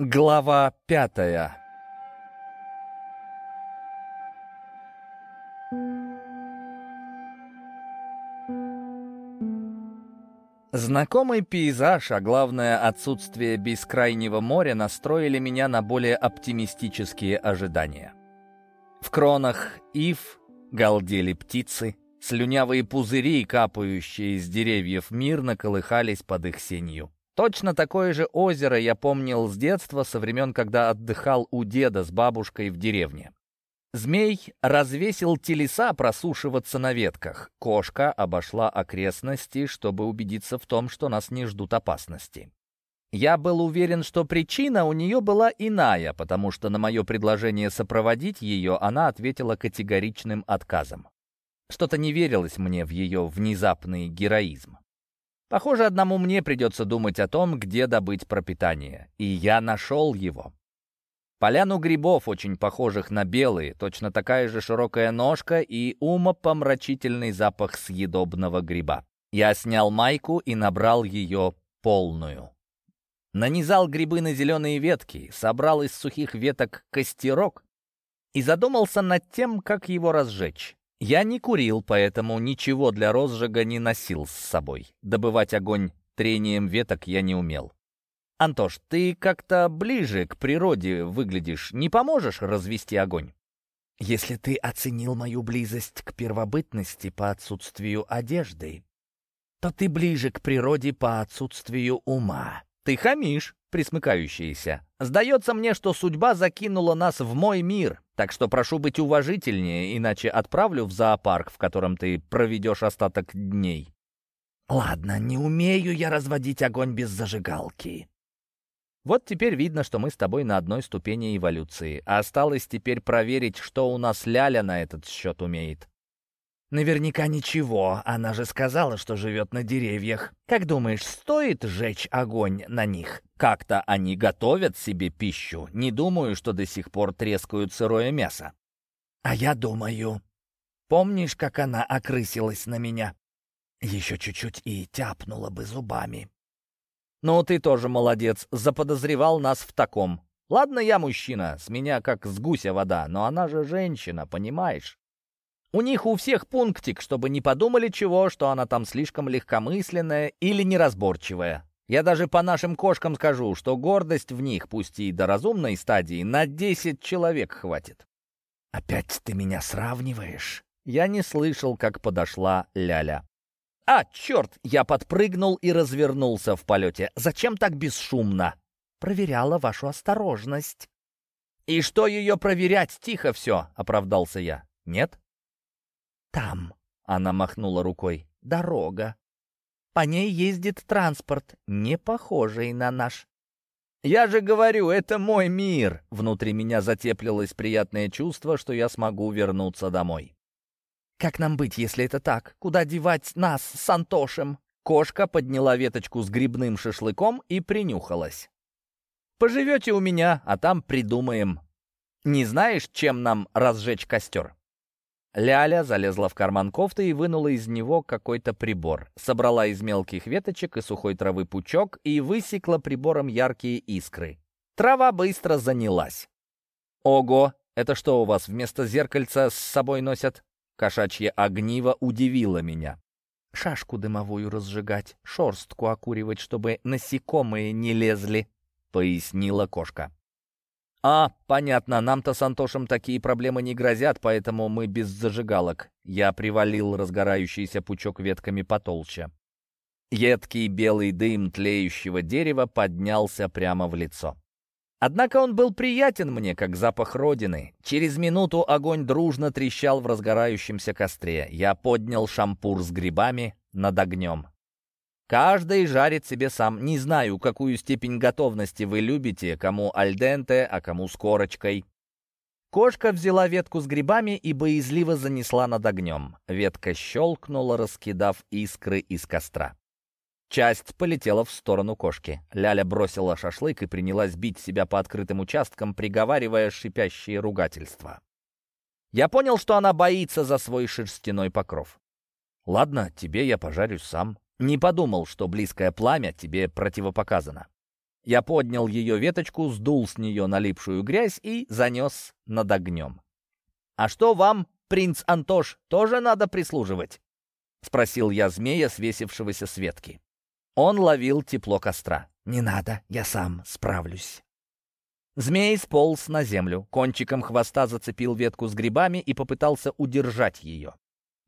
Глава пятая Знакомый пейзаж, а главное отсутствие бескрайнего моря настроили меня на более оптимистические ожидания. В кронах ив галдели птицы, слюнявые пузыри, капающие из деревьев, мирно колыхались под их сенью. Точно такое же озеро я помнил с детства, со времен, когда отдыхал у деда с бабушкой в деревне. Змей развесил телеса просушиваться на ветках. Кошка обошла окрестности, чтобы убедиться в том, что нас не ждут опасности. Я был уверен, что причина у нее была иная, потому что на мое предложение сопроводить ее она ответила категоричным отказом. Что-то не верилось мне в ее внезапный героизм. Похоже, одному мне придется думать о том, где добыть пропитание. И я нашел его. Поляну грибов, очень похожих на белые, точно такая же широкая ножка и умопомрачительный запах съедобного гриба. Я снял майку и набрал ее полную. Нанизал грибы на зеленые ветки, собрал из сухих веток костерок и задумался над тем, как его разжечь. Я не курил, поэтому ничего для розжига не носил с собой. Добывать огонь трением веток я не умел. «Антош, ты как-то ближе к природе выглядишь. Не поможешь развести огонь?» «Если ты оценил мою близость к первобытности по отсутствию одежды, то ты ближе к природе по отсутствию ума. Ты хамишь, присмыкающийся. Сдается мне, что судьба закинула нас в мой мир, так что прошу быть уважительнее, иначе отправлю в зоопарк, в котором ты проведешь остаток дней. Ладно, не умею я разводить огонь без зажигалки. Вот теперь видно, что мы с тобой на одной ступени эволюции. Осталось теперь проверить, что у нас Ляля на этот счет умеет. Наверняка ничего, она же сказала, что живет на деревьях. Как думаешь, стоит сжечь огонь на них? Как-то они готовят себе пищу. Не думаю, что до сих пор трескают сырое мясо. А я думаю... Помнишь, как она окрысилась на меня? Еще чуть-чуть и тяпнула бы зубами. Ну, ты тоже молодец, заподозревал нас в таком. Ладно, я мужчина, с меня как с гуся вода, но она же женщина, понимаешь? У них у всех пунктик, чтобы не подумали чего, что она там слишком легкомысленная или неразборчивая. Я даже по нашим кошкам скажу, что гордость в них, пусть и до разумной стадии, на 10 человек хватит. «Опять ты меня сравниваешь?» Я не слышал, как подошла Ляля. «А, черт!» Я подпрыгнул и развернулся в полете. «Зачем так бесшумно?» «Проверяла вашу осторожность». «И что ее проверять? Тихо все!» — оправдался я. «Нет?» «Там», — она махнула рукой, — «дорога. По ней ездит транспорт, не похожий на наш». «Я же говорю, это мой мир!» Внутри меня затеплилось приятное чувство, что я смогу вернуться домой. «Как нам быть, если это так? Куда девать нас с Антошем?» Кошка подняла веточку с грибным шашлыком и принюхалась. «Поживете у меня, а там придумаем. Не знаешь, чем нам разжечь костер?» Ляля залезла в карман кофты и вынула из него какой-то прибор. Собрала из мелких веточек и сухой травы пучок и высекла прибором яркие искры. Трава быстро занялась. «Ого! Это что у вас, вместо зеркальца с собой носят?» Кошачье огниво удивило меня. «Шашку дымовую разжигать, шорстку окуривать, чтобы насекомые не лезли», — пояснила кошка. «А, понятно, нам-то с Антошем такие проблемы не грозят, поэтому мы без зажигалок». Я привалил разгорающийся пучок ветками потолще. Едкий белый дым тлеющего дерева поднялся прямо в лицо. Однако он был приятен мне, как запах родины. Через минуту огонь дружно трещал в разгорающемся костре. Я поднял шампур с грибами над огнем. Каждый жарит себе сам. Не знаю, какую степень готовности вы любите, кому альденте, а кому с корочкой. Кошка взяла ветку с грибами и боязливо занесла над огнем. Ветка щелкнула, раскидав искры из костра. Часть полетела в сторону кошки. Ляля бросила шашлык и принялась бить себя по открытым участкам, приговаривая шипящие ругательства. Я понял, что она боится за свой шерстяной покров. «Ладно, тебе я пожарю сам», не подумал, что близкое пламя тебе противопоказано. Я поднял ее веточку, сдул с нее налипшую грязь и занес над огнем. «А что вам, принц Антош, тоже надо прислуживать?» — спросил я змея, свесившегося с ветки. Он ловил тепло костра. «Не надо, я сам справлюсь». Змей сполз на землю, кончиком хвоста зацепил ветку с грибами и попытался удержать ее.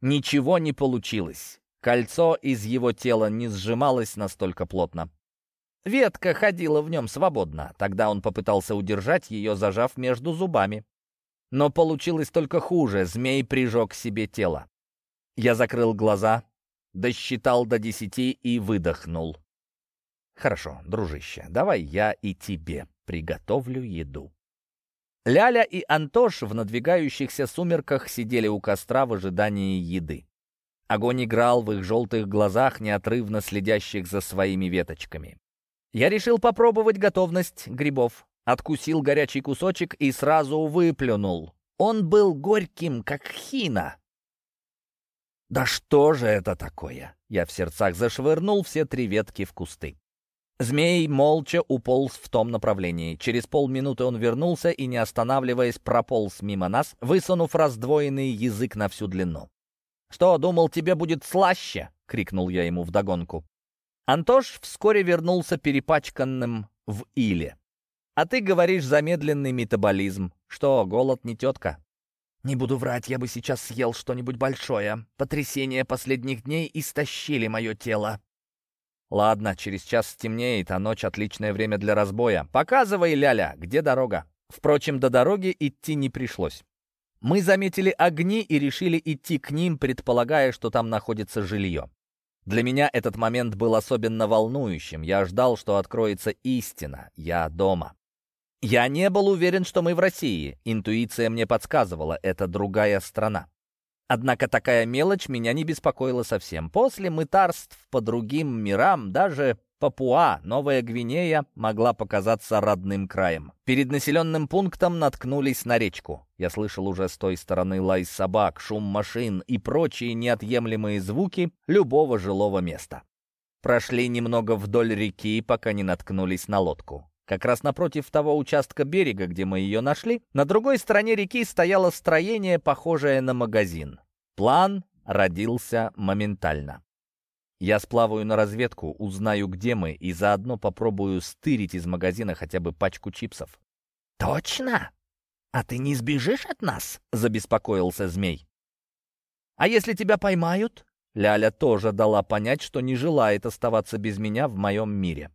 Ничего не получилось. Кольцо из его тела не сжималось настолько плотно. Ветка ходила в нем свободно. Тогда он попытался удержать ее, зажав между зубами. Но получилось только хуже. Змей прижег себе тело. Я закрыл глаза, досчитал до десяти и выдохнул. «Хорошо, дружище, давай я и тебе приготовлю еду». Ляля и Антош в надвигающихся сумерках сидели у костра в ожидании еды. Огонь играл в их желтых глазах, неотрывно следящих за своими веточками. Я решил попробовать готовность грибов. Откусил горячий кусочек и сразу выплюнул. Он был горьким, как хина. «Да что же это такое?» Я в сердцах зашвырнул все три ветки в кусты. Змей молча уполз в том направлении. Через полминуты он вернулся и, не останавливаясь, прополз мимо нас, высунув раздвоенный язык на всю длину. «Что, думал, тебе будет слаще?» — крикнул я ему вдогонку. Антош вскоре вернулся перепачканным в иле. «А ты говоришь замедленный метаболизм. Что, голод не тетка?» «Не буду врать, я бы сейчас съел что-нибудь большое. Потрясения последних дней истощили мое тело». «Ладно, через час стемнеет, а ночь — отличное время для разбоя. Показывай, Ляля, где дорога?» Впрочем, до дороги идти не пришлось. Мы заметили огни и решили идти к ним, предполагая, что там находится жилье. Для меня этот момент был особенно волнующим. Я ждал, что откроется истина. Я дома. Я не был уверен, что мы в России. Интуиция мне подсказывала, это другая страна. Однако такая мелочь меня не беспокоила совсем. После мытарств по другим мирам даже Папуа, Новая Гвинея, могла показаться родным краем. Перед населенным пунктом наткнулись на речку. Я слышал уже с той стороны лай собак, шум машин и прочие неотъемлемые звуки любого жилого места. Прошли немного вдоль реки, пока не наткнулись на лодку. Как раз напротив того участка берега, где мы ее нашли, на другой стороне реки стояло строение, похожее на магазин. План родился моментально. Я сплаваю на разведку, узнаю, где мы, и заодно попробую стырить из магазина хотя бы пачку чипсов. «Точно? А ты не сбежишь от нас?» — забеспокоился змей. «А если тебя поймают?» Ляля тоже дала понять, что не желает оставаться без меня в моем мире.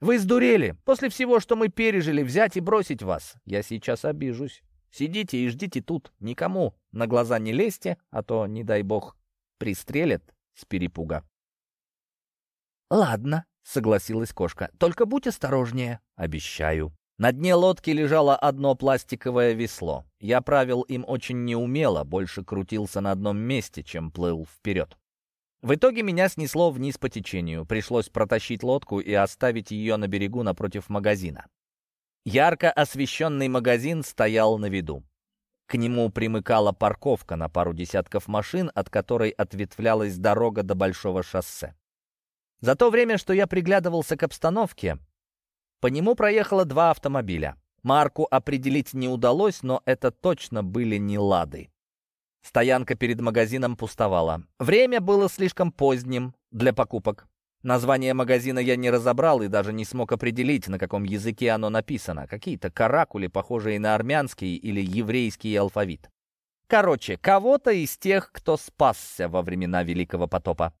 «Вы сдурели! После всего, что мы пережили, взять и бросить вас! Я сейчас обижусь. Сидите и ждите тут, никому на глаза не лезьте, а то, не дай бог, пристрелят с перепуга». «Ладно», — согласилась кошка, — «только будь осторожнее». «Обещаю». На дне лодки лежало одно пластиковое весло. Я правил им очень неумело, больше крутился на одном месте, чем плыл вперед. В итоге меня снесло вниз по течению. Пришлось протащить лодку и оставить ее на берегу напротив магазина. Ярко освещенный магазин стоял на виду. К нему примыкала парковка на пару десятков машин, от которой ответвлялась дорога до большого шоссе. За то время, что я приглядывался к обстановке, по нему проехало два автомобиля. Марку определить не удалось, но это точно были не «Лады». Стоянка перед магазином пустовала. Время было слишком поздним для покупок. Название магазина я не разобрал и даже не смог определить, на каком языке оно написано. Какие-то каракули, похожие на армянский или еврейский алфавит. Короче, кого-то из тех, кто спасся во времена Великого потопа.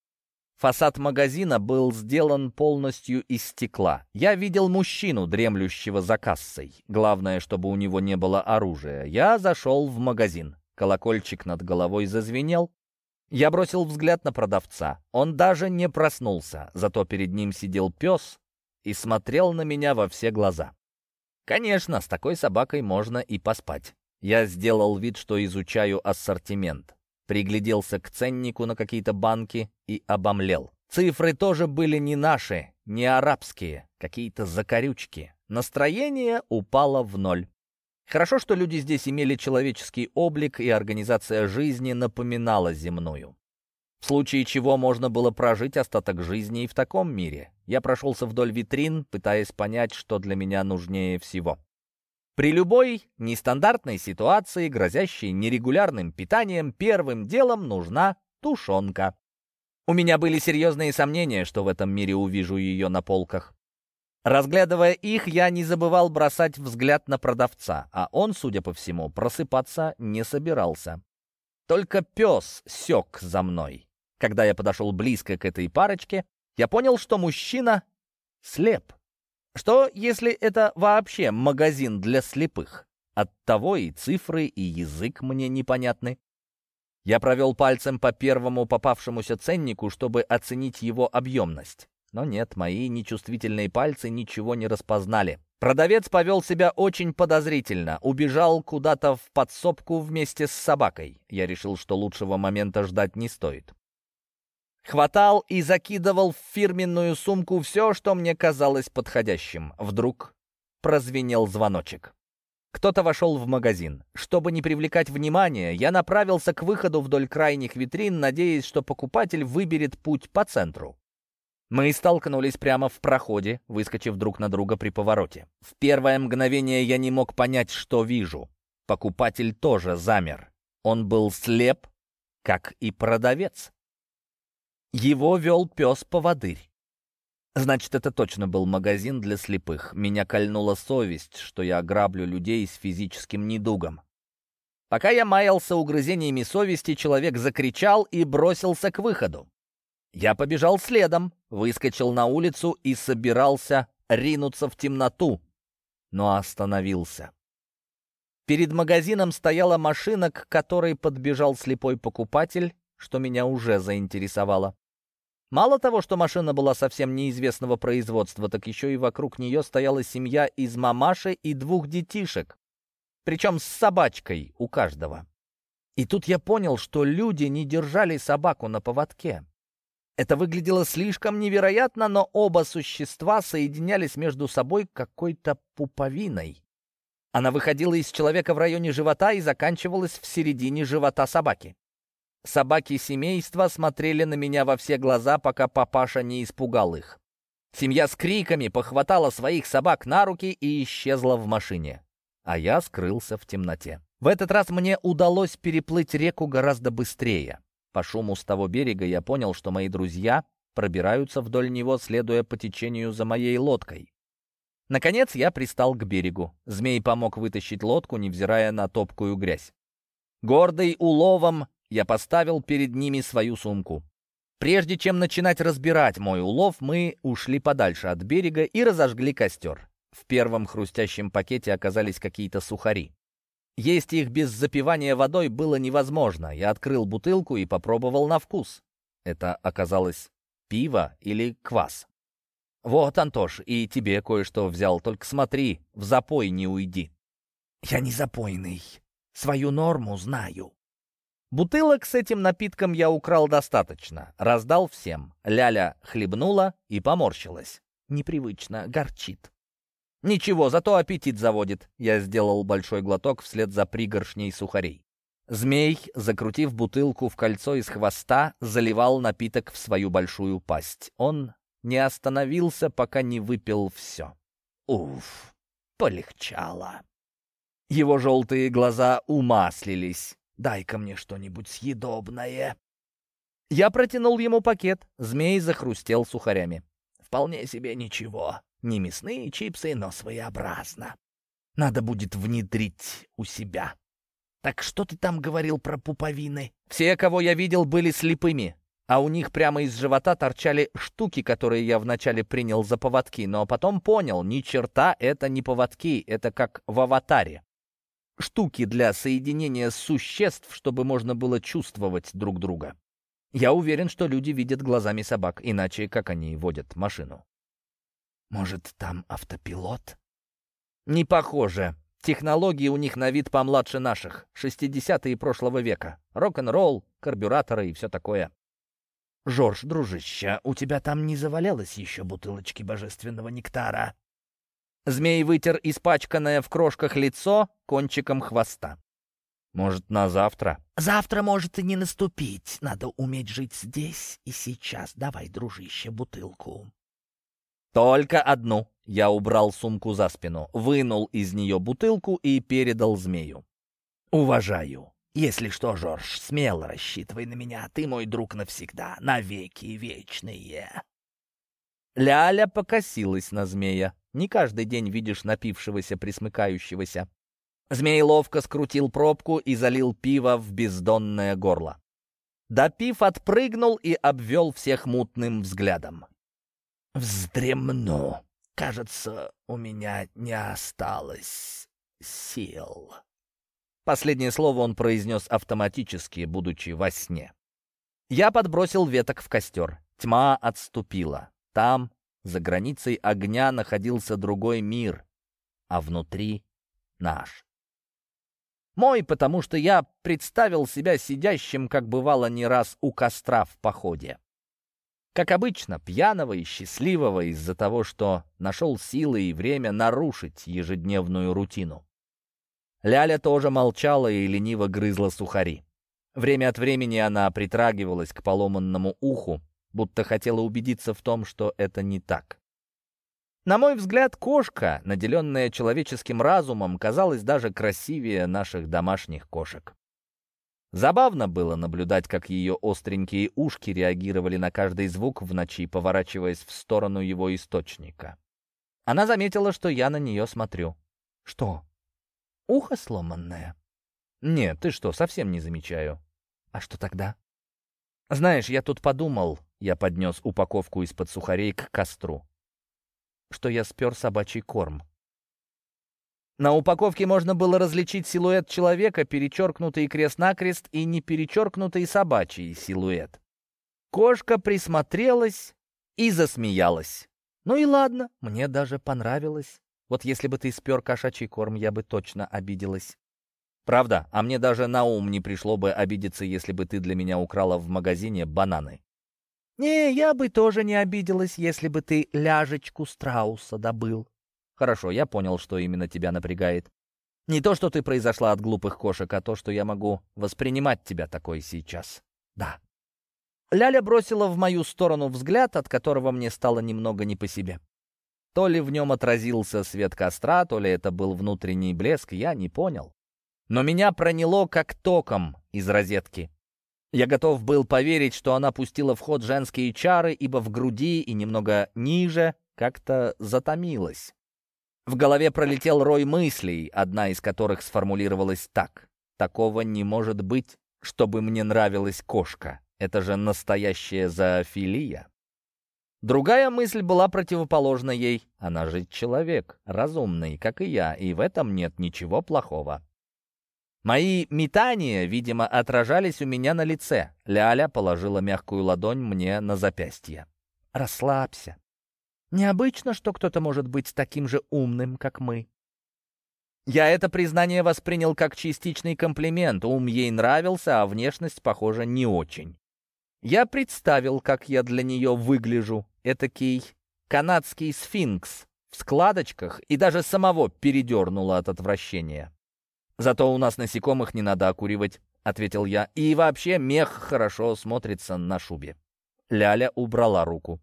Фасад магазина был сделан полностью из стекла. Я видел мужчину, дремлющего за кассой. Главное, чтобы у него не было оружия. Я зашел в магазин. Колокольчик над головой зазвенел. Я бросил взгляд на продавца. Он даже не проснулся, зато перед ним сидел пес и смотрел на меня во все глаза. Конечно, с такой собакой можно и поспать. Я сделал вид, что изучаю ассортимент пригляделся к ценнику на какие-то банки и обомлел. Цифры тоже были не наши, не арабские, какие-то закорючки. Настроение упало в ноль. Хорошо, что люди здесь имели человеческий облик, и организация жизни напоминала земную. В случае чего можно было прожить остаток жизни и в таком мире. Я прошелся вдоль витрин, пытаясь понять, что для меня нужнее всего. При любой нестандартной ситуации, грозящей нерегулярным питанием, первым делом нужна тушенка. У меня были серьезные сомнения, что в этом мире увижу ее на полках. Разглядывая их, я не забывал бросать взгляд на продавца, а он, судя по всему, просыпаться не собирался. Только пес сёк за мной. Когда я подошел близко к этой парочке, я понял, что мужчина слеп. Что, если это вообще магазин для слепых? Оттого и цифры, и язык мне непонятны. Я провел пальцем по первому попавшемуся ценнику, чтобы оценить его объемность. Но нет, мои нечувствительные пальцы ничего не распознали. Продавец повел себя очень подозрительно, убежал куда-то в подсобку вместе с собакой. Я решил, что лучшего момента ждать не стоит хватал и закидывал в фирменную сумку все, что мне казалось подходящим. Вдруг прозвенел звоночек. Кто-то вошел в магазин. Чтобы не привлекать внимания, я направился к выходу вдоль крайних витрин, надеясь, что покупатель выберет путь по центру. Мы столкнулись прямо в проходе, выскочив друг на друга при повороте. В первое мгновение я не мог понять, что вижу. Покупатель тоже замер. Он был слеп, как и продавец. Его вел пес-поводырь. Значит, это точно был магазин для слепых. Меня кольнула совесть, что я ограблю людей с физическим недугом. Пока я маялся угрызениями совести, человек закричал и бросился к выходу. Я побежал следом, выскочил на улицу и собирался ринуться в темноту, но остановился. Перед магазином стояла машина, к которой подбежал слепой покупатель что меня уже заинтересовало. Мало того, что машина была совсем неизвестного производства, так еще и вокруг нее стояла семья из мамаши и двух детишек, причем с собачкой у каждого. И тут я понял, что люди не держали собаку на поводке. Это выглядело слишком невероятно, но оба существа соединялись между собой какой-то пуповиной. Она выходила из человека в районе живота и заканчивалась в середине живота собаки. Собаки семейства смотрели на меня во все глаза, пока папаша не испугал их. Семья с криками похватала своих собак на руки и исчезла в машине. А я скрылся в темноте. В этот раз мне удалось переплыть реку гораздо быстрее. По шуму с того берега я понял, что мои друзья пробираются вдоль него, следуя по течению за моей лодкой. Наконец я пристал к берегу. Змей помог вытащить лодку, невзирая на топкую грязь. Гордый уловом, я поставил перед ними свою сумку. Прежде чем начинать разбирать мой улов, мы ушли подальше от берега и разожгли костер. В первом хрустящем пакете оказались какие-то сухари. Есть их без запивания водой было невозможно. Я открыл бутылку и попробовал на вкус. Это оказалось пиво или квас. «Вот, Антош, и тебе кое-что взял, только смотри, в запой не уйди». «Я не запойный, свою норму знаю», Бутылок с этим напитком я украл достаточно, раздал всем. Ляля хлебнула и поморщилась. Непривычно, горчит. Ничего, зато аппетит заводит. Я сделал большой глоток вслед за пригоршней сухарей. Змей, закрутив бутылку в кольцо из хвоста, заливал напиток в свою большую пасть. Он не остановился, пока не выпил все. Уф, полегчало. Его желтые глаза умаслились. Дай-ка мне что-нибудь съедобное». Я протянул ему пакет. Змей захрустел сухарями. «Вполне себе ничего. Не мясные чипсы, но своеобразно. Надо будет внедрить у себя». «Так что ты там говорил про пуповины?» «Все, кого я видел, были слепыми, а у них прямо из живота торчали штуки, которые я вначале принял за поводки, но потом понял, ни черта это не поводки, это как в аватаре штуки для соединения существ, чтобы можно было чувствовать друг друга. Я уверен, что люди видят глазами собак, иначе как они водят машину. Может, там автопилот? Не похоже. Технологии у них на вид помладше наших, 60-е прошлого века. Рок-н-ролл, карбюраторы и все такое. Жорж, дружище, у тебя там не завалялось еще бутылочки божественного нектара? Змей вытер испачканное в крошках лицо кончиком хвоста. «Может, на завтра?» «Завтра может и не наступить. Надо уметь жить здесь и сейчас. Давай, дружище, бутылку». Только одну. Я убрал сумку за спину, вынул из нее бутылку и передал змею. «Уважаю. Если что, Жорж, смело рассчитывай на меня. Ты мой друг навсегда, навеки вечные». Ляля покосилась на змея. Не каждый день видишь напившегося, присмыкающегося. Змей ловко скрутил пробку и залил пиво в бездонное горло. Допив, отпрыгнул и обвел всех мутным взглядом. «Вздремну. Кажется, у меня не осталось сил». Последнее слово он произнес автоматически, будучи во сне. Я подбросил веток в костер. Тьма отступила. Там, за границей огня, находился другой мир, а внутри — наш. Мой, потому что я представил себя сидящим, как бывало не раз, у костра в походе. Как обычно, пьяного и счастливого из-за того, что нашел силы и время нарушить ежедневную рутину. Ляля тоже молчала и лениво грызла сухари. Время от времени она притрагивалась к поломанному уху, будто хотела убедиться в том, что это не так. На мой взгляд, кошка, наделенная человеческим разумом, казалась даже красивее наших домашних кошек. Забавно было наблюдать, как ее остренькие ушки реагировали на каждый звук в ночи, поворачиваясь в сторону его источника. Она заметила, что я на нее смотрю. «Что? Ухо сломанное?» «Нет, ты что, совсем не замечаю». «А что тогда?» «Знаешь, я тут подумал...» Я поднес упаковку из-под сухарей к костру. Что я спер собачий корм. На упаковке можно было различить силуэт человека, перечеркнутый крест-накрест, и не перечеркнутый собачий силуэт. Кошка присмотрелась и засмеялась. Ну и ладно, мне даже понравилось. Вот если бы ты спер кошачий корм, я бы точно обиделась. Правда, а мне даже на ум не пришло бы обидеться, если бы ты для меня украла в магазине бананы. Не, я бы тоже не обиделась, если бы ты ляжечку страуса добыл. Хорошо, я понял, что именно тебя напрягает. Не то, что ты произошла от глупых кошек, а то, что я могу воспринимать тебя такой сейчас. Да. Ляля бросила в мою сторону взгляд, от которого мне стало немного не по себе. То ли в нем отразился свет костра, то ли это был внутренний блеск, я не понял. Но меня проняло как током из розетки. Я готов был поверить, что она пустила в ход женские чары, ибо в груди и немного ниже как-то затомилась. В голове пролетел рой мыслей, одна из которых сформулировалась так. «Такого не может быть, чтобы мне нравилась кошка. Это же настоящая зоофилия». Другая мысль была противоположна ей. Она же человек, разумный, как и я, и в этом нет ничего плохого. Мои метания, видимо, отражались у меня на лице. Ляля положила мягкую ладонь мне на запястье. «Расслабься. Необычно, что кто-то может быть таким же умным, как мы. Я это признание воспринял как частичный комплимент. Ум ей нравился, а внешность, похоже, не очень. Я представил, как я для нее выгляжу. Этакий канадский сфинкс в складочках и даже самого передернуло от отвращения. «Зато у нас насекомых не надо окуривать», — ответил я. «И вообще мех хорошо смотрится на шубе». Ляля убрала руку.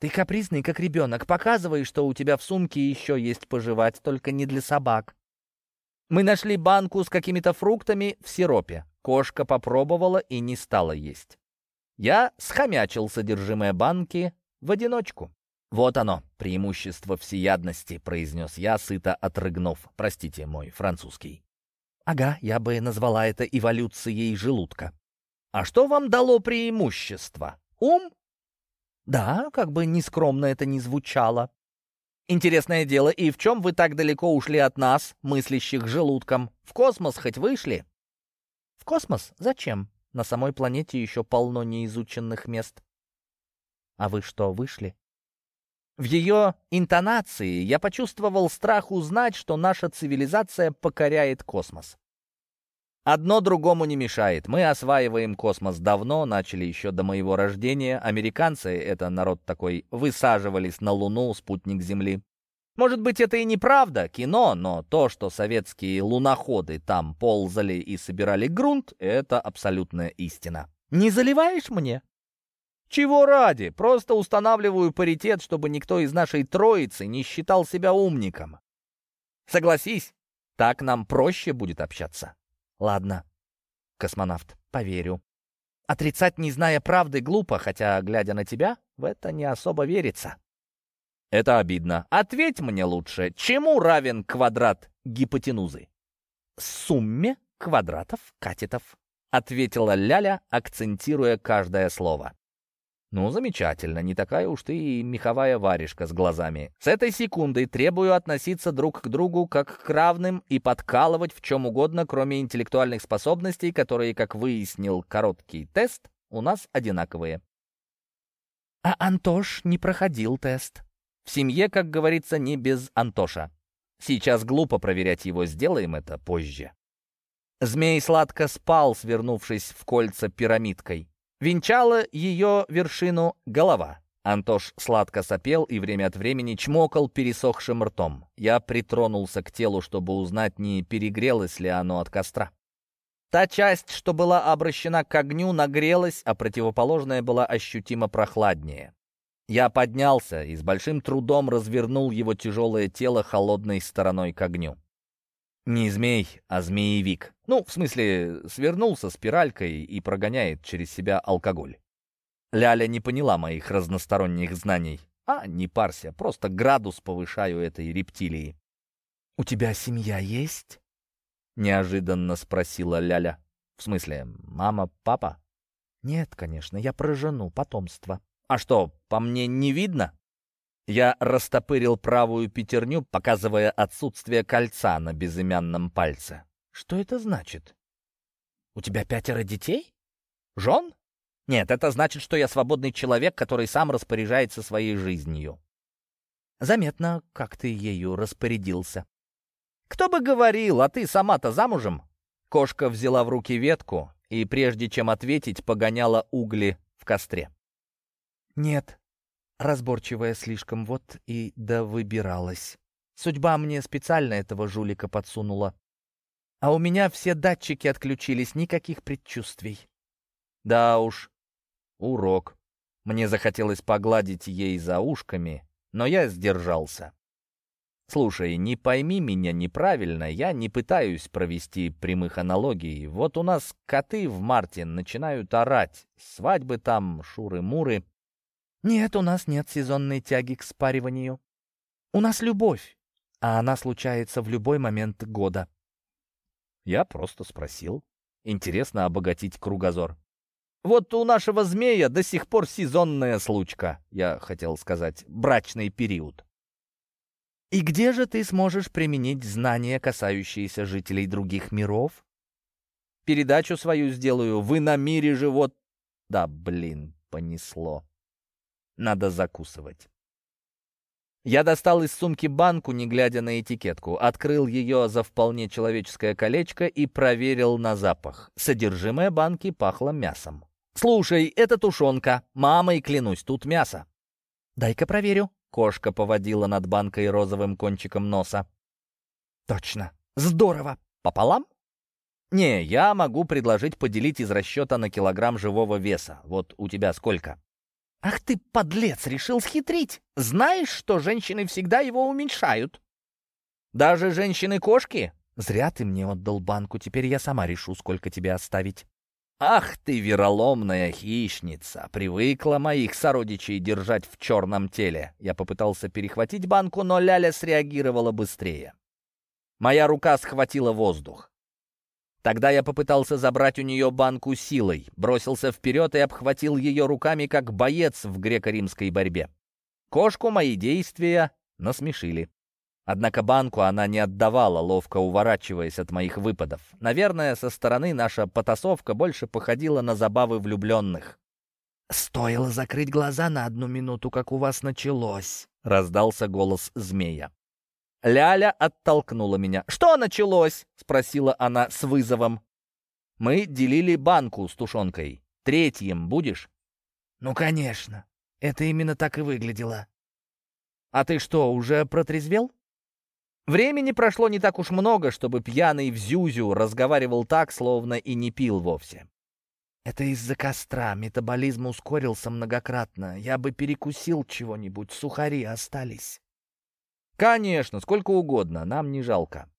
«Ты капризный, как ребенок. Показывай, что у тебя в сумке еще есть пожевать, только не для собак». Мы нашли банку с какими-то фруктами в сиропе. Кошка попробовала и не стала есть. Я схомячил содержимое банки в одиночку. «Вот оно, преимущество всеядности», — произнес я, сыто отрыгнув. «Простите, мой французский». «Ага, я бы назвала это эволюцией желудка». «А что вам дало преимущество? Ум да, как бы нескромно это ни звучало. Интересное дело, и в чем вы так далеко ушли от нас, мыслящих желудком? В космос хоть вышли? В космос? Зачем? На самой планете еще полно неизученных мест. А вы что, вышли? В ее интонации я почувствовал страх узнать, что наша цивилизация покоряет космос. Одно другому не мешает. Мы осваиваем космос давно, начали еще до моего рождения. Американцы, это народ такой, высаживались на Луну, спутник Земли. Может быть, это и неправда, кино, но то, что советские луноходы там ползали и собирали грунт, это абсолютная истина. Не заливаешь мне? Чего ради? Просто устанавливаю паритет, чтобы никто из нашей троицы не считал себя умником. Согласись, так нам проще будет общаться. Ладно, космонавт, поверю. Отрицать, не зная правды, глупо, хотя, глядя на тебя, в это не особо верится. Это обидно. Ответь мне лучше, чему равен квадрат гипотенузы? Сумме квадратов катетов, ответила Ляля, акцентируя каждое слово. «Ну, замечательно, не такая уж ты и меховая варежка с глазами. С этой секундой требую относиться друг к другу как к равным и подкалывать в чем угодно, кроме интеллектуальных способностей, которые, как выяснил короткий тест, у нас одинаковые». А Антош не проходил тест. В семье, как говорится, не без Антоша. Сейчас глупо проверять его, сделаем это позже. Змей сладко спал, свернувшись в кольца пирамидкой. Венчала ее вершину голова. Антош сладко сопел и время от времени чмокал пересохшим ртом. Я притронулся к телу, чтобы узнать, не перегрелось ли оно от костра. Та часть, что была обращена к огню, нагрелась, а противоположная была ощутимо прохладнее. Я поднялся и с большим трудом развернул его тяжелое тело холодной стороной к огню. Не змей, а змеевик. Ну, в смысле, свернулся спиралькой и прогоняет через себя алкоголь. Ляля не поняла моих разносторонних знаний. А, не парься, просто градус повышаю этой рептилии. «У тебя семья есть?» Неожиданно спросила Ляля. «В смысле, мама, папа?» «Нет, конечно, я про жену, потомство». «А что, по мне не видно?» Я растопырил правую пятерню, показывая отсутствие кольца на безымянном пальце. «Что это значит? У тебя пятеро детей? Жен? Нет, это значит, что я свободный человек, который сам распоряжается своей жизнью». «Заметно, как ты ею распорядился». «Кто бы говорил, а ты сама-то замужем?» Кошка взяла в руки ветку и, прежде чем ответить, погоняла угли в костре. «Нет», разборчивая слишком, вот и да выбиралась. Судьба мне специально этого жулика подсунула. А у меня все датчики отключились, никаких предчувствий. Да уж, урок. Мне захотелось погладить ей за ушками, но я сдержался. Слушай, не пойми меня неправильно, я не пытаюсь провести прямых аналогий. Вот у нас коты в марте начинают орать, свадьбы там, шуры-муры. Нет, у нас нет сезонной тяги к спариванию. У нас любовь, а она случается в любой момент года. Я просто спросил. Интересно обогатить кругозор. Вот у нашего змея до сих пор сезонная случка, я хотел сказать, брачный период. И где же ты сможешь применить знания, касающиеся жителей других миров? Передачу свою сделаю. Вы на мире живот... Да, блин, понесло. Надо закусывать. Я достал из сумки банку, не глядя на этикетку, открыл ее за вполне человеческое колечко и проверил на запах. Содержимое банки пахло мясом. «Слушай, это тушенка. Мамой клянусь, тут мясо». «Дай-ка проверю». Кошка поводила над банкой розовым кончиком носа. «Точно. Здорово. Пополам?» «Не, я могу предложить поделить из расчета на килограмм живого веса. Вот у тебя сколько?» «Ах ты, подлец, решил схитрить! Знаешь, что женщины всегда его уменьшают?» «Даже женщины-кошки?» «Зря ты мне отдал банку, теперь я сама решу, сколько тебе оставить». «Ах ты, вероломная хищница! Привыкла моих сородичей держать в черном теле!» Я попытался перехватить банку, но Ляля среагировала быстрее. Моя рука схватила воздух. Тогда я попытался забрать у нее банку силой, бросился вперед и обхватил ее руками, как боец в греко-римской борьбе. Кошку мои действия насмешили. Однако банку она не отдавала, ловко уворачиваясь от моих выпадов. Наверное, со стороны наша потасовка больше походила на забавы влюбленных. «Стоило закрыть глаза на одну минуту, как у вас началось», — раздался голос змея. Ляля оттолкнула меня. «Что началось?» — спросила она с вызовом. «Мы делили банку с тушенкой. Третьим будешь?» «Ну, конечно. Это именно так и выглядело». «А ты что, уже протрезвел?» Времени прошло не так уж много, чтобы пьяный в Зюзю разговаривал так, словно и не пил вовсе. «Это из-за костра. Метаболизм ускорился многократно. Я бы перекусил чего-нибудь, сухари остались». «Конечно, сколько угодно, нам не жалко».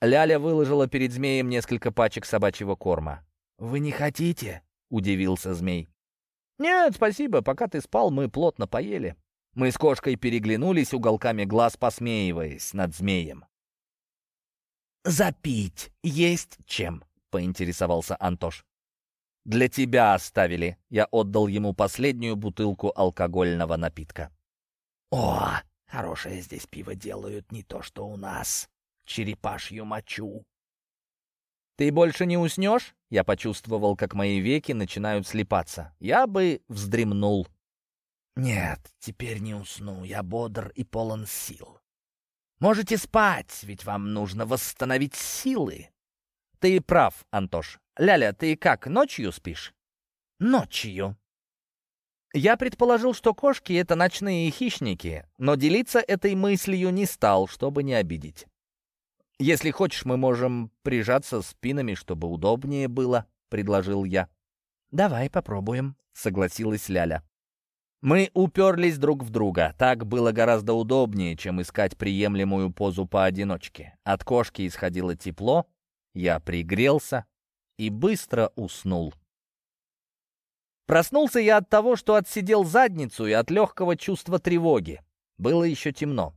Ляля выложила перед змеем несколько пачек собачьего корма. «Вы не хотите?» — удивился змей. «Нет, спасибо, пока ты спал, мы плотно поели». Мы с кошкой переглянулись уголками глаз, посмеиваясь над змеем. «Запить есть чем?» — поинтересовался Антош. «Для тебя оставили». Я отдал ему последнюю бутылку алкогольного напитка. «О, хорошее здесь пиво делают, не то что у нас. Черепашью мочу». «Ты больше не уснешь?» Я почувствовал, как мои веки начинают слепаться. Я бы вздремнул. «Нет, теперь не усну. Я бодр и полон сил. Можете спать, ведь вам нужно восстановить силы». «Ты прав, Антош. «Ляля, ты как, ночью спишь?» «Ночью». Я предположил, что кошки — это ночные хищники, но делиться этой мыслью не стал, чтобы не обидеть. «Если хочешь, мы можем прижаться спинами, чтобы удобнее было», — предложил я. «Давай попробуем», — согласилась Ляля. Мы уперлись друг в друга. Так было гораздо удобнее, чем искать приемлемую позу поодиночке. От кошки исходило тепло, я пригрелся, и быстро уснул. Проснулся я от того, что отсидел задницу и от легкого чувства тревоги. Было еще темно.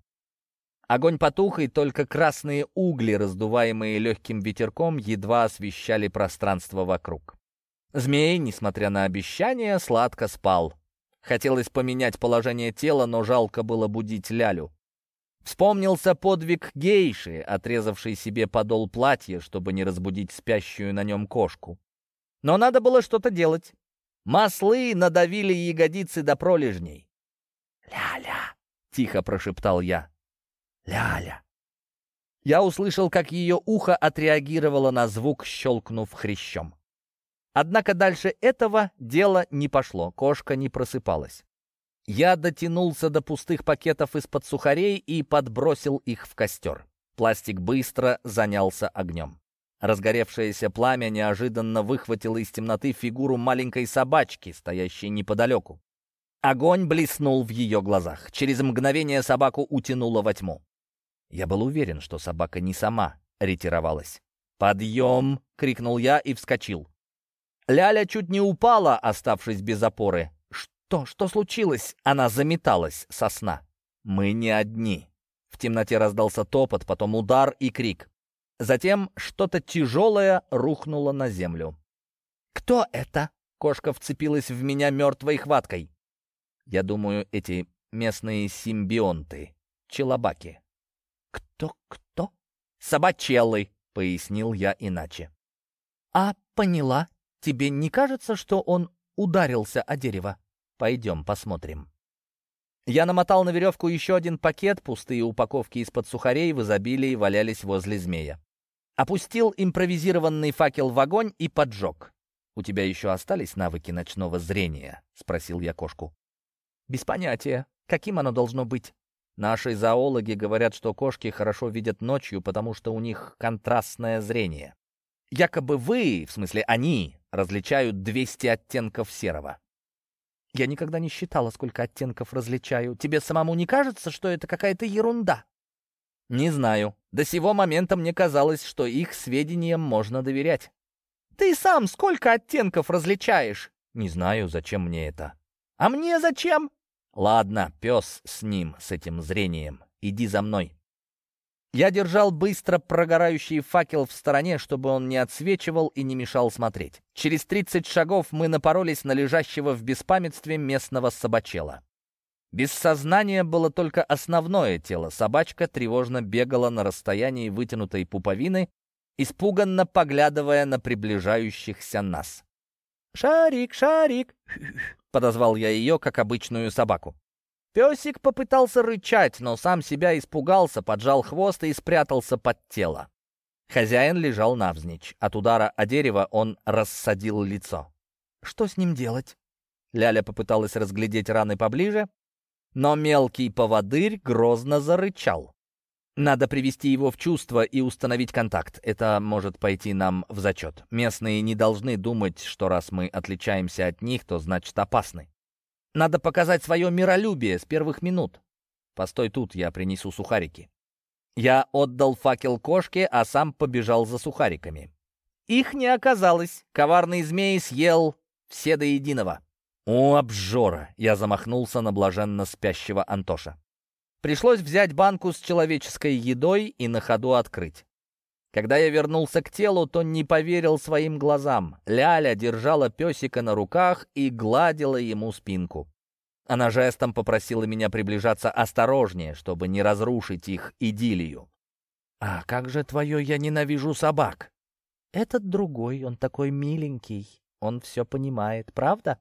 Огонь потух, и только красные угли, раздуваемые легким ветерком, едва освещали пространство вокруг. Змей, несмотря на обещания, сладко спал. Хотелось поменять положение тела, но жалко было будить Лялю. Вспомнился подвиг гейши, отрезавшей себе подол платья, чтобы не разбудить спящую на нем кошку. Но надо было что-то делать. Маслы надавили ягодицы до пролежней. «Ляля!» — тихо прошептал я. «Ляля!» Я услышал, как ее ухо отреагировало на звук, щелкнув хрящом. Однако дальше этого дело не пошло, кошка не просыпалась. Я дотянулся до пустых пакетов из-под сухарей и подбросил их в костер. Пластик быстро занялся огнем. Разгоревшееся пламя неожиданно выхватило из темноты фигуру маленькой собачки, стоящей неподалеку. Огонь блеснул в ее глазах. Через мгновение собаку утянуло во тьму. Я был уверен, что собака не сама ретировалась. «Подъем!» — крикнул я и вскочил. Ляля чуть не упала, оставшись без опоры. «Что? Что случилось?» Она заметалась со сна. «Мы не одни». В темноте раздался топот, потом удар и крик. Затем что-то тяжелое рухнуло на землю. «Кто это?» Кошка вцепилась в меня мертвой хваткой. Я думаю, эти местные симбионты, челобаки. «Кто-кто?» «Собачеллы», — пояснил я иначе. «А, поняла. Тебе не кажется, что он ударился о дерево?» Пойдем посмотрим. Я намотал на веревку еще один пакет, пустые упаковки из-под сухарей в изобилии валялись возле змея. Опустил импровизированный факел в огонь и поджег. «У тебя еще остались навыки ночного зрения?» — спросил я кошку. «Без понятия. Каким оно должно быть?» Наши зоологи говорят, что кошки хорошо видят ночью, потому что у них контрастное зрение. Якобы вы, в смысле они, различают 200 оттенков серого. Я никогда не считала, сколько оттенков различаю. Тебе самому не кажется, что это какая-то ерунда? Не знаю. До сего момента мне казалось, что их сведениям можно доверять. Ты сам сколько оттенков различаешь? Не знаю, зачем мне это. А мне зачем? Ладно, пес с ним, с этим зрением. Иди за мной. Я держал быстро прогорающий факел в стороне, чтобы он не отсвечивал и не мешал смотреть. Через 30 шагов мы напоролись на лежащего в беспамятстве местного собачела. Без сознания было только основное тело. Собачка тревожно бегала на расстоянии вытянутой пуповины, испуганно поглядывая на приближающихся нас. «Шарик, шарик!» — подозвал я ее, как обычную собаку. Песик попытался рычать, но сам себя испугался, поджал хвост и спрятался под тело. Хозяин лежал навзничь. От удара о дерево он рассадил лицо. «Что с ним делать?» Ляля попыталась разглядеть раны поближе, но мелкий поводырь грозно зарычал. Надо привести его в чувство и установить контакт. Это может пойти нам в зачет. Местные не должны думать, что раз мы отличаемся от них, то значит опасны. Надо показать свое миролюбие с первых минут. Постой тут, я принесу сухарики. Я отдал факел кошке, а сам побежал за сухариками. Их не оказалось. Коварный змей съел все до единого. «О, обжора!» — я замахнулся на блаженно спящего Антоша. Пришлось взять банку с человеческой едой и на ходу открыть. Когда я вернулся к телу, то не поверил своим глазам. Ляля держала песика на руках и гладила ему спинку. Она жестом попросила меня приближаться осторожнее, чтобы не разрушить их идиллию. «А как же твое «я ненавижу собак»?» «Этот другой, он такой миленький, он все понимает, правда?»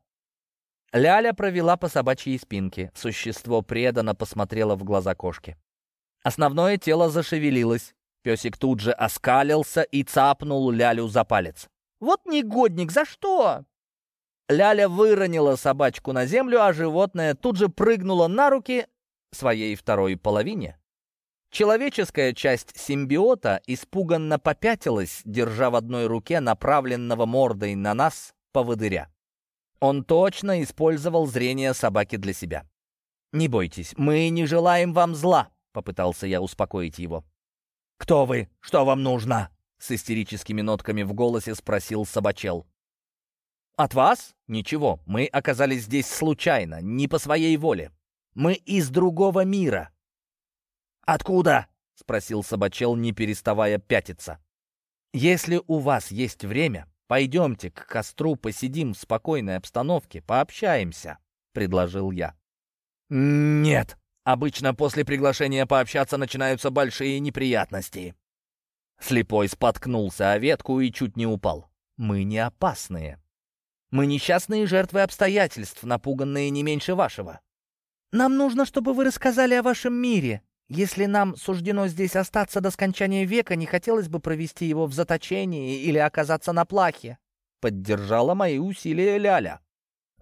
Ляля провела по собачьей спинке. Существо преданно посмотрело в глаза кошки. Основное тело зашевелилось. Песик тут же оскалился и цапнул Лялю за палец. «Вот негодник, за что?» Ляля выронила собачку на землю, а животное тут же прыгнуло на руки своей второй половине. Человеческая часть симбиота испуганно попятилась, держа в одной руке направленного мордой на нас поводыря. Он точно использовал зрение собаки для себя. «Не бойтесь, мы не желаем вам зла», — попытался я успокоить его. «Кто вы? Что вам нужно?» — с истерическими нотками в голосе спросил собачел. «От вас? Ничего, мы оказались здесь случайно, не по своей воле. Мы из другого мира». «Откуда?» — спросил собачел, не переставая пятиться. «Если у вас есть время, «Пойдемте к костру, посидим в спокойной обстановке, пообщаемся», — предложил я. «Нет, обычно после приглашения пообщаться начинаются большие неприятности». Слепой споткнулся о ветку и чуть не упал. «Мы не опасные. Мы несчастные жертвы обстоятельств, напуганные не меньше вашего. Нам нужно, чтобы вы рассказали о вашем мире», если нам суждено здесь остаться до скончания века, не хотелось бы провести его в заточении или оказаться на плахе. Поддержала мои усилия Ляля.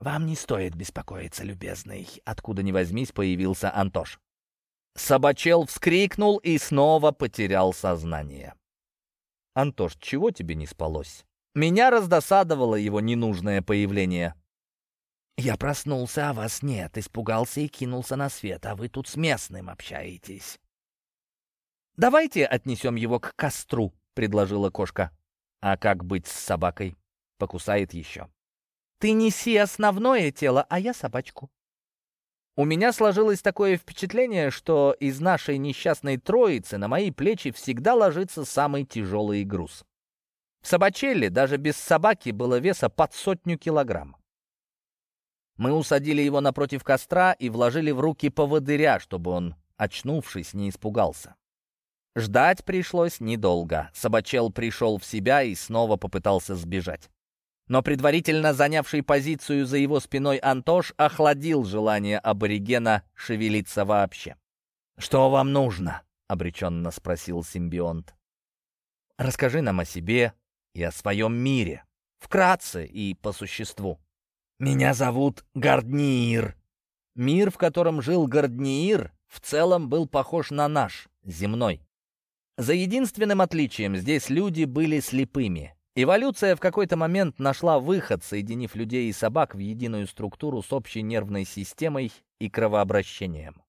«Вам не стоит беспокоиться, любезный», — откуда ни возьмись появился Антош. Собачел вскрикнул и снова потерял сознание. «Антош, чего тебе не спалось?» Меня раздосадовало его ненужное появление. Я проснулся, а вас нет, испугался и кинулся на свет, а вы тут с местным общаетесь. «Давайте отнесем его к костру», — предложила кошка. «А как быть с собакой? Покусает еще». «Ты неси основное тело, а я собачку». У меня сложилось такое впечатление, что из нашей несчастной троицы на мои плечи всегда ложится самый тяжелый груз. В собачелле даже без собаки было веса под сотню килограмм. Мы усадили его напротив костра и вложили в руки поводыря, чтобы он, очнувшись, не испугался. Ждать пришлось недолго. Собачел пришел в себя и снова попытался сбежать. Но предварительно занявший позицию за его спиной Антош охладил желание аборигена шевелиться вообще. «Что вам нужно?» — обреченно спросил симбионт. «Расскажи нам о себе и о своем мире, вкратце и по существу». «Меня зовут Гардниир». Мир, в котором жил Гардниир, в целом был похож на наш, земной. За единственным отличием здесь люди были слепыми. Эволюция в какой-то момент нашла выход, соединив людей и собак в единую структуру с общей нервной системой и кровообращением.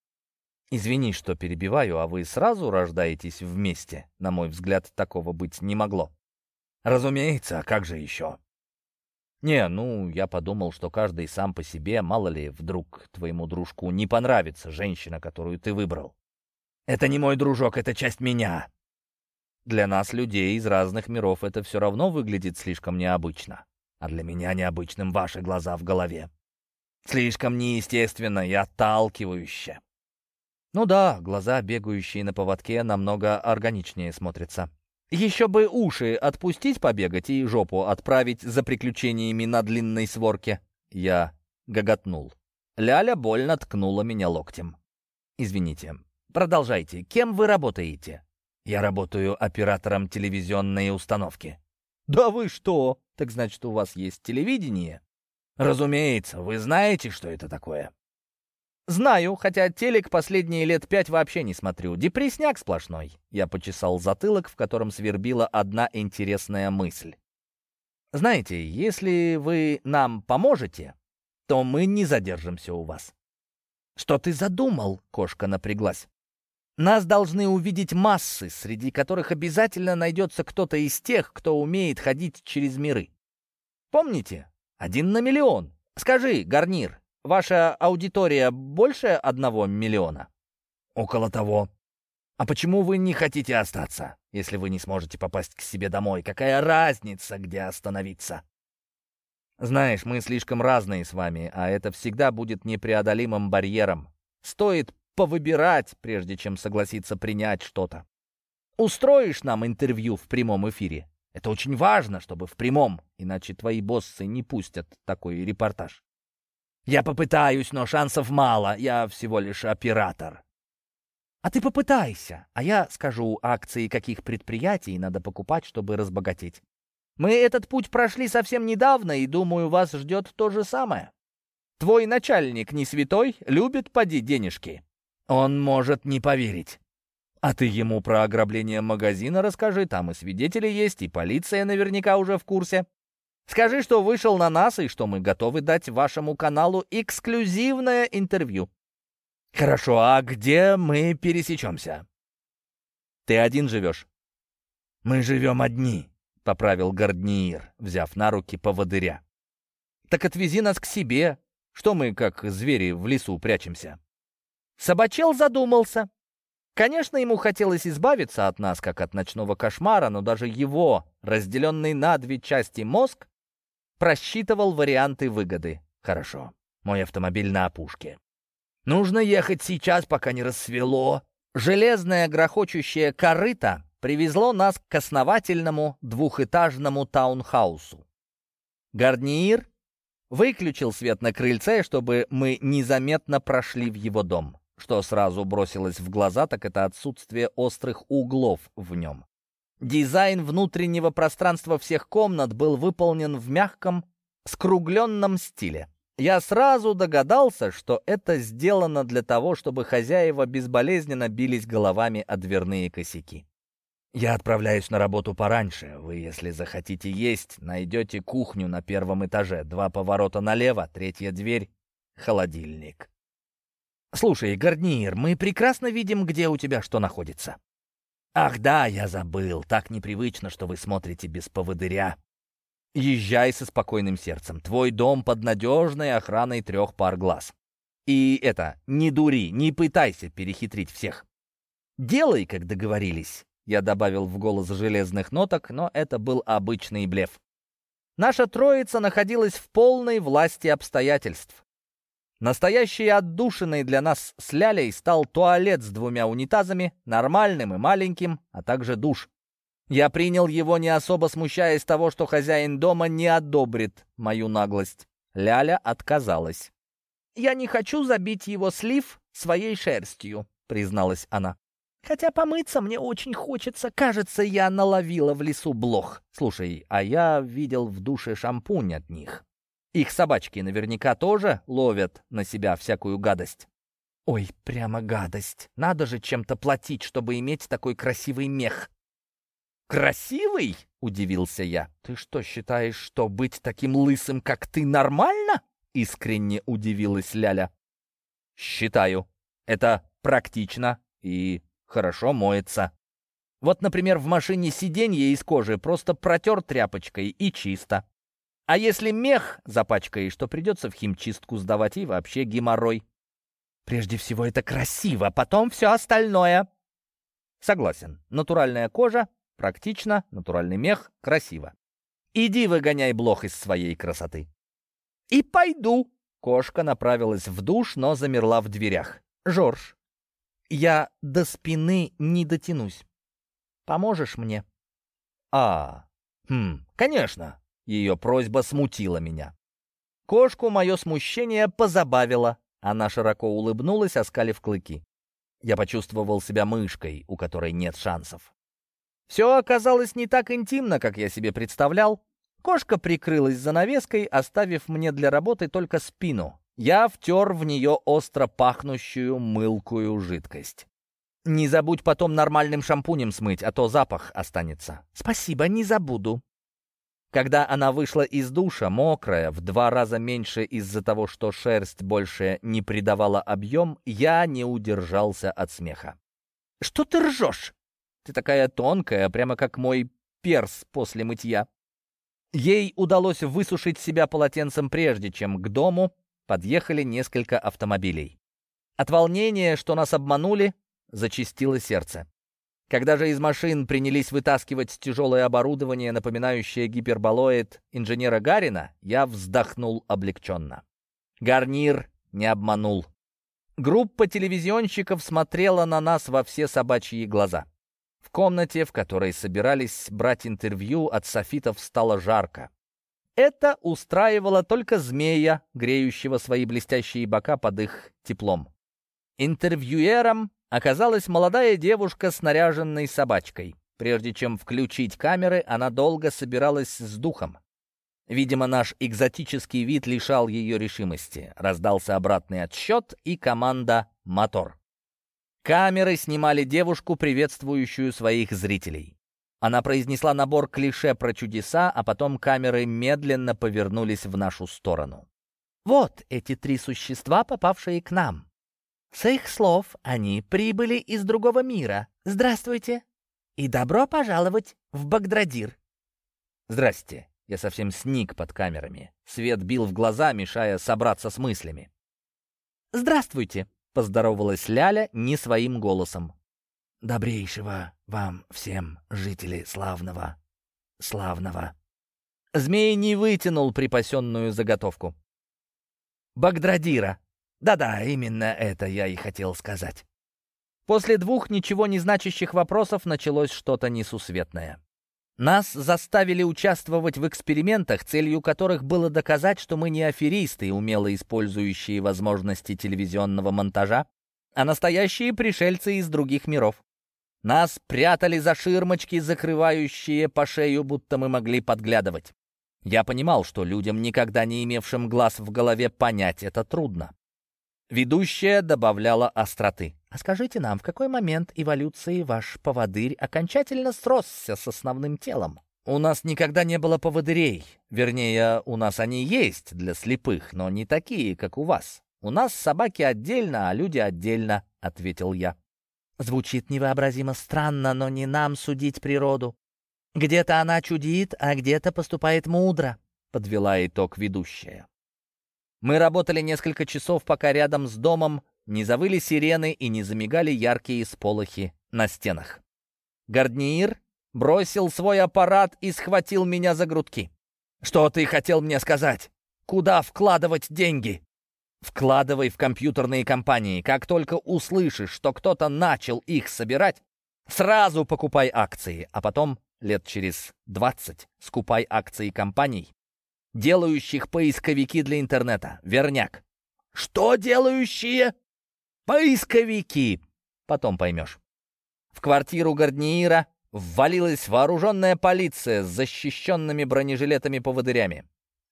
Извини, что перебиваю, а вы сразу рождаетесь вместе? На мой взгляд, такого быть не могло. Разумеется, а как же еще? «Не, ну, я подумал, что каждый сам по себе, мало ли, вдруг твоему дружку не понравится женщина, которую ты выбрал. Это не мой дружок, это часть меня». Для нас, людей из разных миров, это все равно выглядит слишком необычно. А для меня необычным ваши глаза в голове. Слишком неестественно и отталкивающе. Ну да, глаза, бегающие на поводке, намного органичнее смотрятся. Еще бы уши отпустить побегать и жопу отправить за приключениями на длинной сворке. Я гоготнул. Ляля больно ткнула меня локтем. «Извините. Продолжайте. Кем вы работаете?» «Я работаю оператором телевизионной установки». «Да вы что? Так значит, у вас есть телевидение?» «Разумеется. Вы знаете, что это такое?» «Знаю, хотя телек последние лет пять вообще не смотрю. Депресняк сплошной». Я почесал затылок, в котором свербила одна интересная мысль. «Знаете, если вы нам поможете, то мы не задержимся у вас». «Что ты задумал?» — кошка напряглась. «Нас должны увидеть массы, среди которых обязательно найдется кто-то из тех, кто умеет ходить через миры. Помните? Один на миллион. Скажи, Гарнир, Ваша аудитория больше одного миллиона? Около того. А почему вы не хотите остаться, если вы не сможете попасть к себе домой? Какая разница, где остановиться? Знаешь, мы слишком разные с вами, а это всегда будет непреодолимым барьером. Стоит повыбирать, прежде чем согласиться принять что-то. Устроишь нам интервью в прямом эфире? Это очень важно, чтобы в прямом, иначе твои боссы не пустят такой репортаж. Я попытаюсь, но шансов мало. Я всего лишь оператор. А ты попытайся, а я скажу, акции каких предприятий надо покупать, чтобы разбогатеть. Мы этот путь прошли совсем недавно, и, думаю, вас ждет то же самое. Твой начальник не святой, любит поди денежки. Он может не поверить. А ты ему про ограбление магазина расскажи, там и свидетели есть, и полиция наверняка уже в курсе. Скажи, что вышел на нас и что мы готовы дать вашему каналу эксклюзивное интервью. Хорошо, а где мы пересечемся? Ты один живешь? Мы живем одни, поправил Гардниир, взяв на руки поводыря. Так отвези нас к себе. Что мы, как звери, в лесу прячемся? Собачел задумался. Конечно, ему хотелось избавиться от нас, как от ночного кошмара, но даже его, разделенный на две части мозг, Просчитывал варианты выгоды. Хорошо, мой автомобиль на опушке. Нужно ехать сейчас, пока не рассвело. Железное грохочущее корыто привезло нас к основательному двухэтажному таунхаусу. Гарниир выключил свет на крыльце, чтобы мы незаметно прошли в его дом. Что сразу бросилось в глаза, так это отсутствие острых углов в нем. Дизайн внутреннего пространства всех комнат был выполнен в мягком, скругленном стиле. Я сразу догадался, что это сделано для того, чтобы хозяева безболезненно бились головами о дверные косяки. «Я отправляюсь на работу пораньше. Вы, если захотите есть, найдете кухню на первом этаже. Два поворота налево, третья дверь — холодильник». «Слушай, Гарниер, мы прекрасно видим, где у тебя что находится. «Ах да, я забыл. Так непривычно, что вы смотрите без поводыря». «Езжай со спокойным сердцем. Твой дом под надежной охраной трех пар глаз. И это, не дури, не пытайся перехитрить всех. Делай, как договорились». Я добавил в голос железных ноток, но это был обычный блеф. Наша троица находилась в полной власти обстоятельств. Настоящей отдушиной для нас с Лялей стал туалет с двумя унитазами, нормальным и маленьким, а также душ. Я принял его, не особо смущаясь того, что хозяин дома не одобрит мою наглость. Ляля отказалась. «Я не хочу забить его слив своей шерстью», — призналась она. «Хотя помыться мне очень хочется. Кажется, я наловила в лесу блох. Слушай, а я видел в душе шампунь от них. Их собачки наверняка тоже ловят на себя всякую гадость. Ой, прямо гадость. Надо же чем-то платить, чтобы иметь такой красивый мех. «Красивый?» — удивился я. «Ты что, считаешь, что быть таким лысым, как ты, нормально?» — искренне удивилась Ляля. «Считаю. Это практично и хорошо моется. Вот, например, в машине сиденье из кожи просто протер тряпочкой и чисто. А если мех запачкаешь, то придется в химчистку сдавать и вообще геморрой. Прежде всего это красиво, потом все остальное. Согласен. Натуральная кожа, практично, натуральный мех, красиво. Иди выгоняй блох из своей красоты. И пойду. Кошка направилась в душ, но замерла в дверях. Жорж, я до спины не дотянусь. Поможешь мне? А, хм, конечно. Ее просьба смутила меня. Кошку мое смущение позабавило. Она широко улыбнулась, оскалив клыки. Я почувствовал себя мышкой, у которой нет шансов. Все оказалось не так интимно, как я себе представлял. Кошка прикрылась занавеской, оставив мне для работы только спину. Я втер в нее остро пахнущую мылкую жидкость. «Не забудь потом нормальным шампунем смыть, а то запах останется». «Спасибо, не забуду». Когда она вышла из душа, мокрая, в два раза меньше из-за того, что шерсть больше не придавала объем, я не удержался от смеха. «Что ты ржешь?» «Ты такая тонкая, прямо как мой перс после мытья». Ей удалось высушить себя полотенцем прежде, чем к дому подъехали несколько автомобилей. От волнения, что нас обманули, зачистило сердце. Когда же из машин принялись вытаскивать тяжелое оборудование, напоминающее гиперболоид инженера Гарина, я вздохнул облегченно. Гарнир не обманул. Группа телевизионщиков смотрела на нас во все собачьи глаза. В комнате, в которой собирались брать интервью, от софитов стало жарко. Это устраивало только змея, греющего свои блестящие бока под их теплом. Интервьюером оказалась молодая девушка с наряженной собачкой. Прежде чем включить камеры, она долго собиралась с духом. Видимо, наш экзотический вид лишал ее решимости. Раздался обратный отсчет и команда «Мотор». Камеры снимали девушку, приветствующую своих зрителей. Она произнесла набор клише про чудеса, а потом камеры медленно повернулись в нашу сторону. «Вот эти три существа, попавшие к нам. С их слов они прибыли из другого мира. Здравствуйте и добро пожаловать в Багдрадир. Здрасте. Я совсем сник под камерами. Свет бил в глаза, мешая собраться с мыслями. «Здравствуйте», — поздоровалась Ляля не своим голосом. «Добрейшего вам всем, жители славного, славного». Змей не вытянул припасенную заготовку. «Багдрадира», да-да, именно это я и хотел сказать. После двух ничего не значащих вопросов началось что-то несусветное. Нас заставили участвовать в экспериментах, целью которых было доказать, что мы не аферисты, умело использующие возможности телевизионного монтажа, а настоящие пришельцы из других миров. Нас прятали за ширмочки, закрывающие по шею, будто мы могли подглядывать. Я понимал, что людям, никогда не имевшим глаз в голове, понять это трудно. Ведущая добавляла остроты. «А скажите нам, в какой момент эволюции ваш поводырь окончательно сросся с основным телом?» «У нас никогда не было поводырей. Вернее, у нас они есть для слепых, но не такие, как у вас. У нас собаки отдельно, а люди отдельно», — ответил я. Звучит невообразимо странно, но не нам судить природу. Где-то она чудит, а где-то поступает мудро, — подвела итог ведущая. Мы работали несколько часов, пока рядом с домом не завыли сирены и не замигали яркие сполохи на стенах. Гардниир бросил свой аппарат и схватил меня за грудки. «Что ты хотел мне сказать? Куда вкладывать деньги?» «Вкладывай в компьютерные компании. Как только услышишь, что кто-то начал их собирать, сразу покупай акции, а потом, лет через двадцать, скупай акции компаний, делающих поисковики для интернета. Верняк. Что делающие? Поисковики. Потом поймешь. В квартиру Гардниира ввалилась вооруженная полиция с защищенными бронежилетами-поводырями.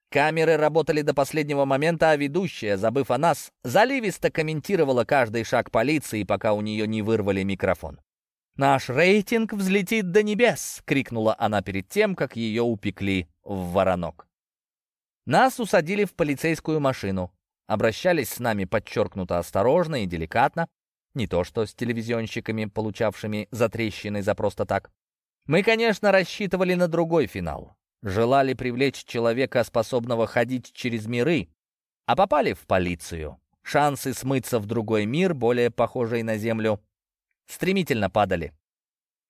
Камеры работали до последнего момента, а ведущая, забыв о нас, заливисто комментировала каждый шаг полиции, пока у нее не вырвали микрофон. «Наш рейтинг взлетит до небес!» — крикнула она перед тем, как ее упекли в воронок. Нас усадили в полицейскую машину. Обращались с нами подчеркнуто осторожно и деликатно, не то что с телевизионщиками, получавшими затрещины за просто так. Мы, конечно, рассчитывали на другой финал. Желали привлечь человека, способного ходить через миры, а попали в полицию. Шансы смыться в другой мир, более похожий на Землю, стремительно падали.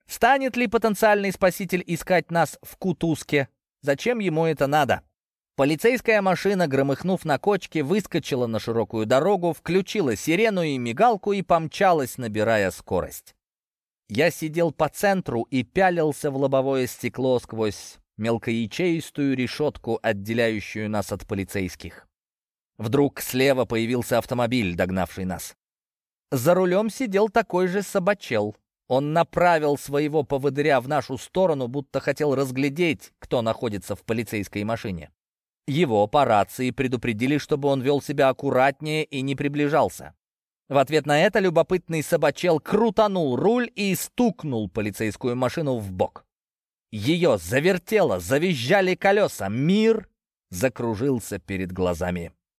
Станет ли потенциальный спаситель искать нас в Кутузке? Зачем ему это надо? Полицейская машина, громыхнув на кочке, выскочила на широкую дорогу, включила сирену и мигалку и помчалась, набирая скорость. Я сидел по центру и пялился в лобовое стекло сквозь мелкоячеистую решетку, отделяющую нас от полицейских. Вдруг слева появился автомобиль, догнавший нас. За рулем сидел такой же собачел. Он направил своего поводыря в нашу сторону, будто хотел разглядеть, кто находится в полицейской машине. Его по рации предупредили, чтобы он вел себя аккуратнее и не приближался. В ответ на это любопытный собачел крутанул руль и стукнул полицейскую машину в бок. Ее завертело, завизжали колеса, мир закружился перед глазами.